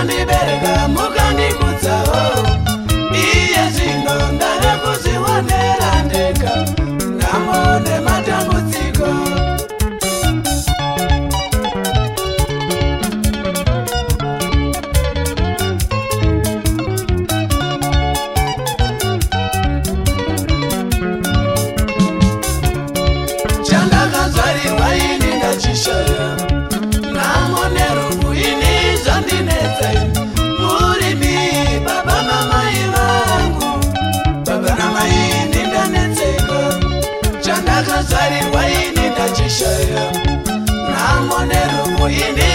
Money, baby. nangonerumuini